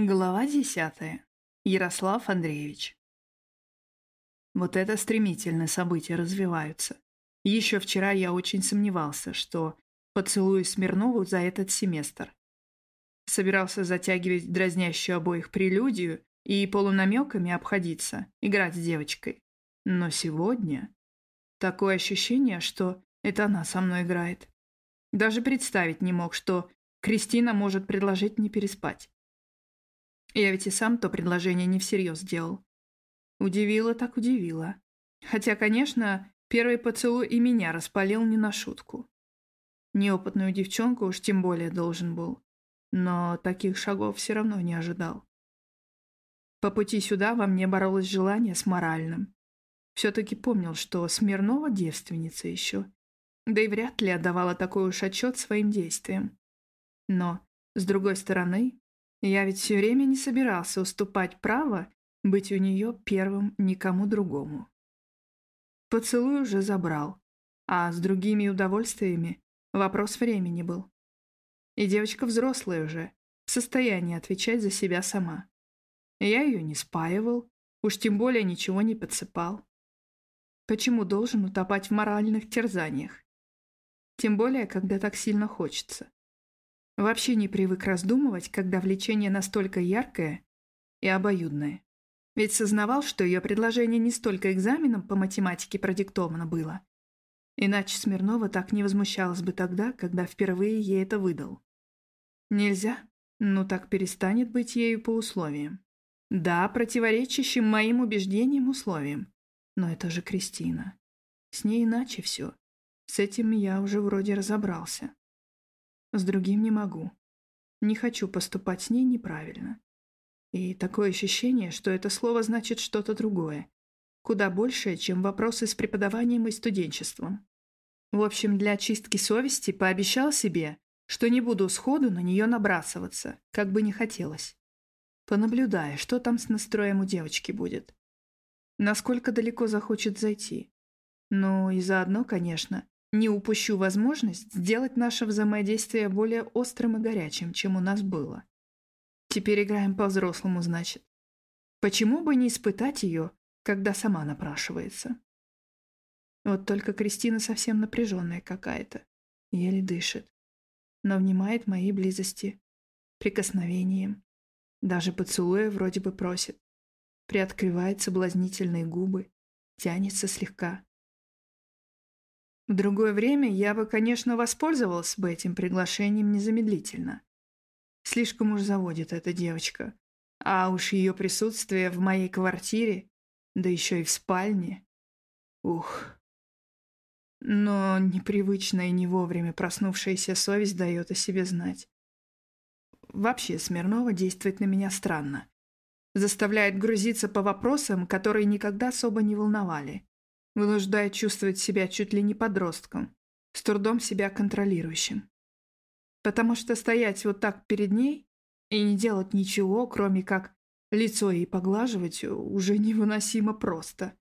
Глава десятая. Ярослав Андреевич. Вот это стремительно события развиваются. Еще вчера я очень сомневался, что поцелую Смирнову за этот семестр. Собирался затягивать дразнящую обоих прелюдию и полунамеками обходиться, играть с девочкой. Но сегодня такое ощущение, что это она со мной играет. Даже представить не мог, что Кристина может предложить мне переспать. Я ведь и сам то предложение не всерьез сделал. Удивило так удивило. Хотя, конечно, первый поцелуй и меня распалил не на шутку. Неопытную девчонку уж тем более должен был. Но таких шагов все равно не ожидал. По пути сюда во мне боролось желание с моральным. Все-таки помнил, что Смирнова девственница еще. Да и вряд ли отдавала такой уж отчет своим действиям. Но, с другой стороны, я ведь все время не собирался уступать право быть у нее первым никому другому. Поцелуй уже забрал, а с другими удовольствиями вопрос времени был. И девочка взрослая уже, в состоянии отвечать за себя сама. Я ее не спаивал, уж тем более ничего не подсыпал. Почему должен утопать в моральных терзаниях? Тем более, когда так сильно хочется. Вообще не привык раздумывать, когда влечение настолько яркое и обоюдное. Ведь сознавал, что ее предложение не столько экзаменом по математике продиктовано было. Иначе Смирнова так не возмущалась бы тогда, когда впервые ей это выдал. Нельзя, ну так перестанет быть ею по условиям. Да, противоречащим моим убеждениям условиям. Но это же Кристина. С ней иначе все. С этим я уже вроде разобрался. С другим не могу. Не хочу поступать с ней неправильно. И такое ощущение, что это слово значит что-то другое. Куда большее, чем вопросы с преподаванием и студенчеством. В общем, для очистки совести пообещал себе, что не буду сходу на нее набрасываться, как бы не хотелось. Понаблюдая, что там с настроем у девочки будет. Насколько далеко захочет зайти. Ну и заодно, конечно, не упущу возможность сделать наше взаимодействие более острым и горячим, чем у нас было. Теперь играем по-взрослому, значит. Почему бы не испытать ее, когда сама напрашивается? Вот только Кристина совсем напряженная какая-то, еле дышит, но внимает моей близости, прикосновением, даже поцелуя вроде бы просит, приоткрывает соблазнительные губы, тянется слегка. В другое время я бы, конечно, воспользовался бы этим приглашением незамедлительно. Слишком уж заводит эта девочка. А уж ее присутствие в моей квартире, да еще и в спальне. Ух. Но непривычная и не вовремя проснувшаяся совесть дает о себе знать. Вообще Смирнова действует на меня странно. Заставляет грузиться по вопросам, которые никогда особо не волновали вынуждает чувствовать себя чуть ли не подростком, с трудом себя контролирующим. Потому что стоять вот так перед ней и не делать ничего, кроме как лицо ей поглаживать, уже невыносимо просто.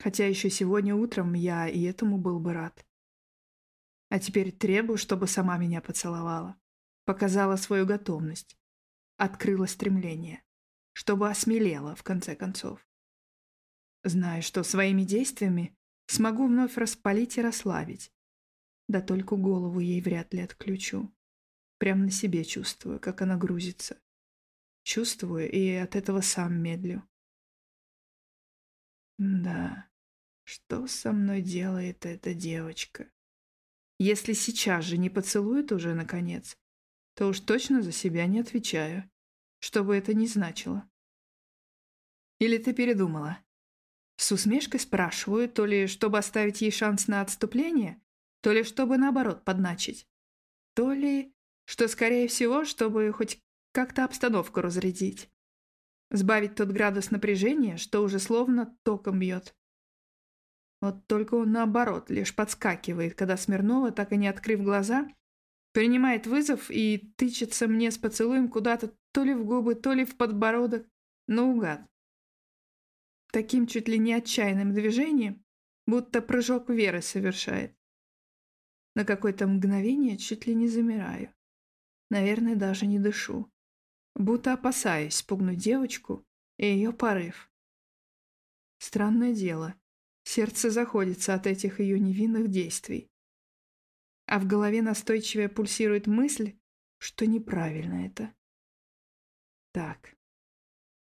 Хотя еще сегодня утром я и этому был бы рад. А теперь требую, чтобы сама меня поцеловала. Показала свою готовность. Открыла стремление. Чтобы осмелела, в конце концов. Знаю, что своими действиями смогу вновь распалить и расслабить. Да только голову ей вряд ли отключу. Прям на себе чувствую, как она грузится. Чувствую и от этого сам медлю. Да, что со мной делает эта девочка? Если сейчас же не поцелует уже, наконец, то уж точно за себя не отвечаю, что бы это ни значило. Или ты передумала? С усмешкой спрашиваю, то ли чтобы оставить ей шанс на отступление, то ли чтобы наоборот подначить, то ли, что скорее всего, чтобы хоть как-то обстановку разрядить. Сбавить тот градус напряжения, что уже словно током бьет. Вот только он наоборот, лишь подскакивает, когда Смирнова, так и не открыв глаза, принимает вызов и тычется мне с поцелуем куда-то то ли в губы, то ли в подбородок, наугад таким чуть ли не отчаянным движением, будто прыжок веры совершает. На какое-то мгновение чуть ли не замираю. Наверное, даже не дышу. будто опасаясь спугнуть девочку и ее порыв. Странное дело, сердце заходится от этих ее невинных действий. А в голове настойчиво пульсирует мысль, что неправильно это. Так,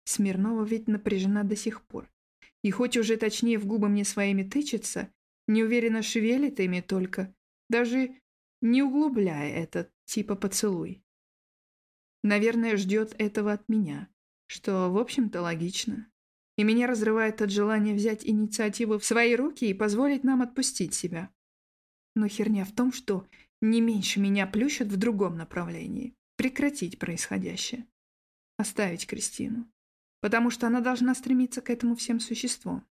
Смирнова ведь напряжена до сих пор. И хоть уже точнее в губы мне своими тычется, неуверенно шевелит ими только, даже не углубляя этот типа поцелуй. Наверное, ждет этого от меня, что, в общем-то, логично. И меня разрывает от желания взять инициативу в свои руки и позволить нам отпустить себя. Но херня в том, что не меньше меня плющат в другом направлении. Прекратить происходящее. Оставить Кристину. Потому что она должна стремиться к этому всем существом.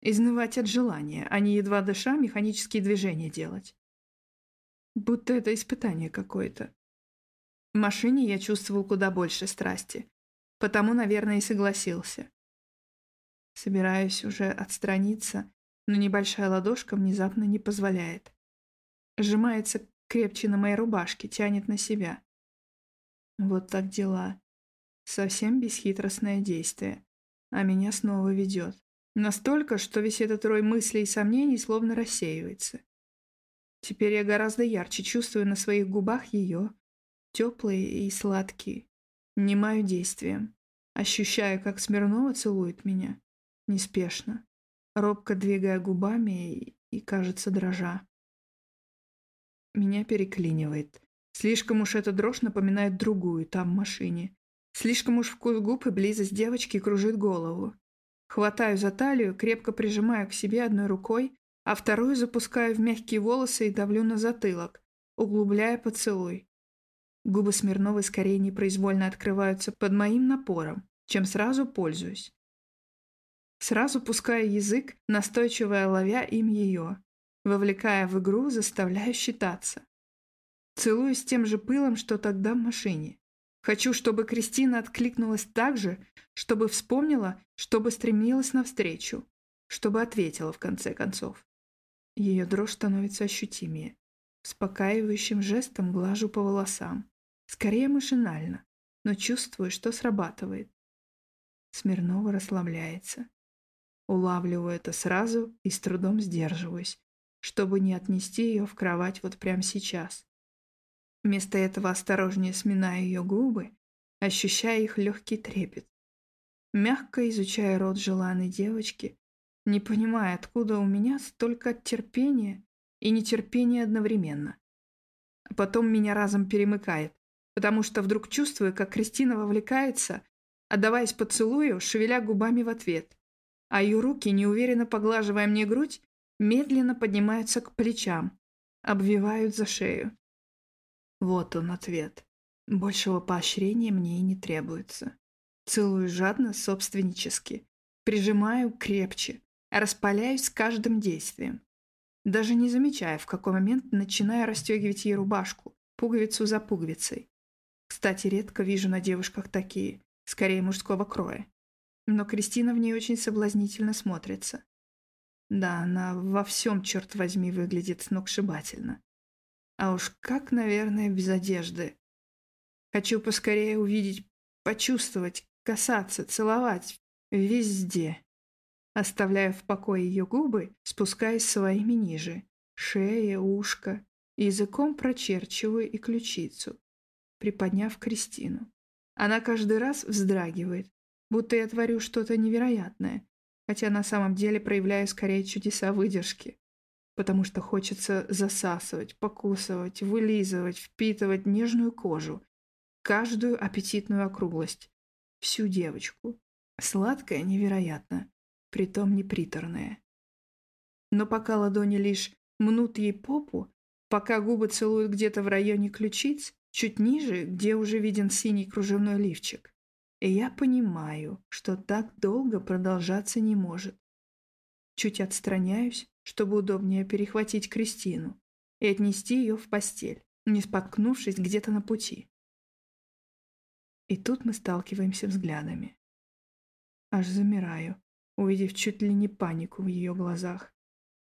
Изнывать от желания, а не едва дыша механические движения делать. Будто это испытание какое-то. В машине я чувствовал куда больше страсти. Потому, наверное, и согласился. Собираюсь уже отстраниться, но небольшая ладошка внезапно не позволяет. Сжимается крепче на моей рубашке, тянет на себя. Вот так дела. Совсем бесхитростное действие. А меня снова ведет. Настолько, что весь этот рой мыслей и сомнений словно рассеивается. Теперь я гораздо ярче чувствую на своих губах ее, теплые и сладкие. Немаю действием. Ощущаю, как Смирнова целует меня. Неспешно. Робко двигая губами и, и кажется, дрожа. Меня переклинивает. Слишком уж эта дрожь напоминает другую, там, машине. Слишком уж вкус губ и близость девочки кружит голову. Хватаю за талию, крепко прижимаю к себе одной рукой, а вторую запускаю в мягкие волосы и давлю на затылок, углубляя поцелуй. Губы Смирновой скорее непроизвольно открываются под моим напором, чем сразу пользуюсь. Сразу пускаю язык, настойчиво ловя им ее, вовлекая в игру, заставляя считаться. Целую с тем же пылом, что тогда в машине. Хочу, чтобы Кристина откликнулась так же, чтобы вспомнила, чтобы стремилась навстречу, чтобы ответила в конце концов. Ее дрожь становится ощутимее. Успокаивающим жестом глажу по волосам. Скорее машинально, но чувствую, что срабатывает. Смирнова расслабляется. Улавливаю это сразу и с трудом сдерживаюсь, чтобы не отнести ее в кровать вот прямо сейчас. Вместо этого осторожнее сминаю ее губы, ощущая их легкий трепет. Мягко изучая рот желанной девочки, не понимая, откуда у меня столько терпения и нетерпения одновременно. А потом меня разом перемыкает, потому что вдруг чувствую, как Кристина вовлекается, отдаваясь поцелую, шевеля губами в ответ, а ее руки, неуверенно поглаживая мне грудь, медленно поднимаются к плечам, обвивают за шею. Вот он ответ. Большего поощрения мне и не требуется. Целую жадно, собственнически. Прижимаю крепче, распаляюсь с каждым действием. Даже не замечая, в какой момент начинаю расстегивать ей рубашку, пуговицу за пуговицей. Кстати, редко вижу на девушках такие, скорее мужского кроя. Но Кристина в ней очень соблазнительно смотрится. Да, она во всем, черт возьми, выглядит сногсшибательно. А уж как, наверное, без одежды. Хочу поскорее увидеть, почувствовать, касаться, целовать. Везде. Оставляю в покое ее губы, спускаясь своими ниже. Шея, ушко. Языком прочерчиваю и ключицу, приподняв Кристину. Она каждый раз вздрагивает, будто я творю что-то невероятное, хотя на самом деле проявляю скорее чудеса выдержки потому что хочется засасывать, покусывать, вылизывать, впитывать нежную кожу, каждую аппетитную округлость, всю девочку. Сладкая невероятно, притом не приторная. Но пока ладони лишь мнут ей попу, пока губы целуют где-то в районе ключиц, чуть ниже, где уже виден синий кружевной лифчик, и я понимаю, что так долго продолжаться не может. Чуть отстраняюсь, чтобы удобнее перехватить Кристину и отнести ее в постель, не споткнувшись где-то на пути. И тут мы сталкиваемся взглядами. Аж замираю, увидев чуть ли не панику в ее глазах.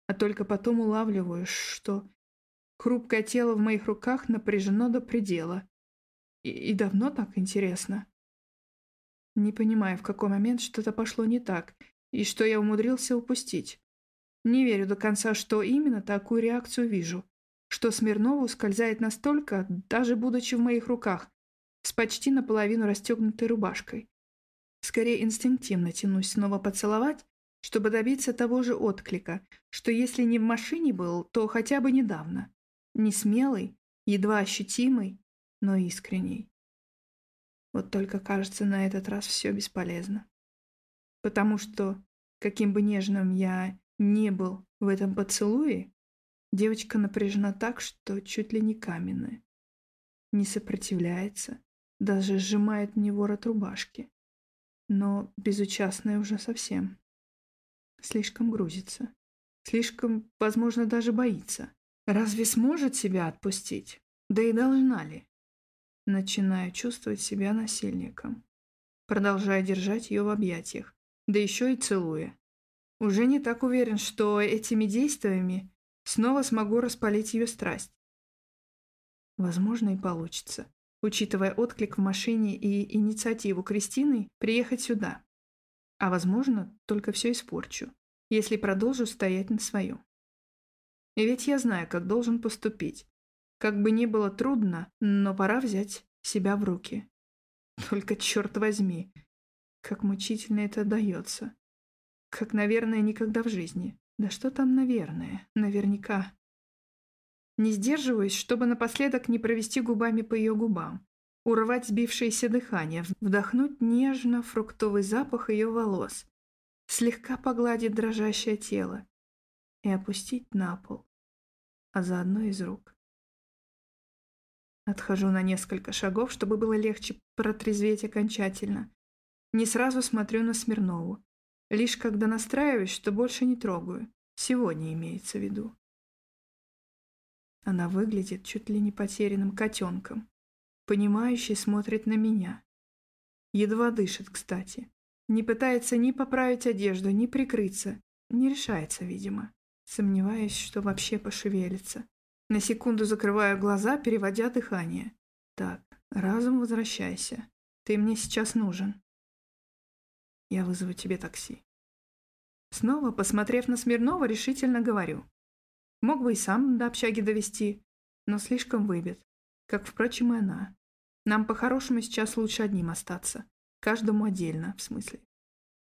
А только потом улавливаю, что хрупкое тело в моих руках напряжено до предела. И, и давно так интересно. Не понимаю, в какой момент что-то пошло не так, и что я умудрился упустить. Не верю до конца, что именно такую реакцию вижу. Что Смирнова ускользает настолько, даже будучи в моих руках, с почти наполовину расстегнутой рубашкой. Скорее инстинктивно тянусь снова поцеловать, чтобы добиться того же отклика, что если не в машине был, то хотя бы недавно. Не смелый, едва ощутимый, но искренний. Вот только кажется, на этот раз все бесполезно. Потому что, каким бы нежным я не был в этом поцелуе, девочка напряжена так, что чуть ли не каменная. Не сопротивляется, даже сжимает мне ворот рубашки. Но безучастная уже совсем. Слишком грузится. Слишком, возможно, даже боится. Разве сможет себя отпустить? Да и должна ли? Начинаю чувствовать себя насильником. Продолжая держать ее в объятиях, да еще и целуя. Уже не так уверен, что этими действиями снова смогу распалить ее страсть. Возможно, и получится, учитывая отклик в машине и инициативу Кристины приехать сюда. А возможно, только все испорчу, если продолжу стоять на своем. И ведь я знаю, как должен поступить, как бы ни было трудно, но пора взять себя в руки. Только, черт возьми, как мучительно это дается. Как, наверное, никогда в жизни. Да что там, наверное, наверняка. Не сдерживаюсь, чтобы напоследок не провести губами по ее губам, урвать сбившееся дыхание, вдохнуть нежно фруктовый запах ее волос, слегка погладить дрожащее тело и опустить на пол, а заодно из рук. Отхожу на несколько шагов, чтобы было легче протрезветь окончательно. Не сразу смотрю на Смирнову. Лишь когда настраиваюсь, что больше не трогаю. Сегодня имеется в виду. Она выглядит чуть ли не потерянным котенком. Понимающий смотрит на меня. Едва дышит, кстати. Не пытается ни поправить одежду, ни прикрыться. Не решается, видимо. Сомневаюсь, что вообще пошевелится. На секунду закрываю глаза, переводя дыхание. Так, разум, возвращайся. Ты мне сейчас нужен. Я вызову тебе такси. Снова, посмотрев на Смирнова, решительно говорю. Мог бы и сам до общаги довести, но слишком выбит. Как, впрочем, и она. Нам по-хорошему сейчас лучше одним остаться. Каждому отдельно, в смысле.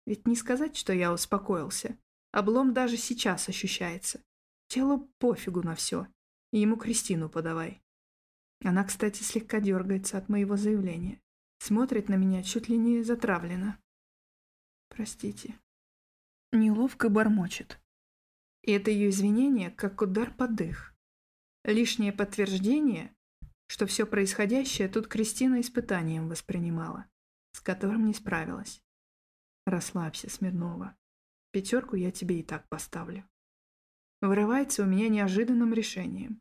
Ведь не сказать, что я успокоился. Облом даже сейчас ощущается. Телу пофигу на все. И ему Кристину подавай. Она, кстати, слегка дергается от моего заявления. Смотрит на меня чуть ли не затравленно. Простите. Неловко бормочет. И это ее извинение, как удар под дых. Лишнее подтверждение, что все происходящее тут Кристина испытанием воспринимала, с которым не справилась. Расслабься, Смирнова. Пятерку я тебе и так поставлю вырывается у меня неожиданным решением.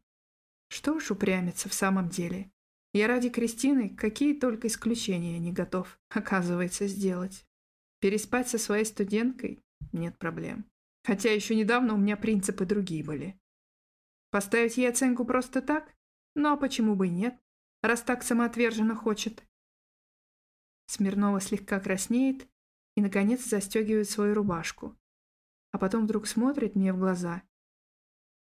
Что уж упрямиться в самом деле. Я ради Кристины какие только исключения не готов, оказывается, сделать. Переспать со своей студенткой – нет проблем. Хотя еще недавно у меня принципы другие были. Поставить ей оценку просто так? Ну а почему бы и нет, раз так самоотверженно хочет? Смирнова слегка краснеет и, наконец, застегивает свою рубашку. А потом вдруг смотрит мне в глаза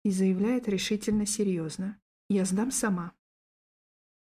и заявляет решительно серьезно. «Я сдам сама».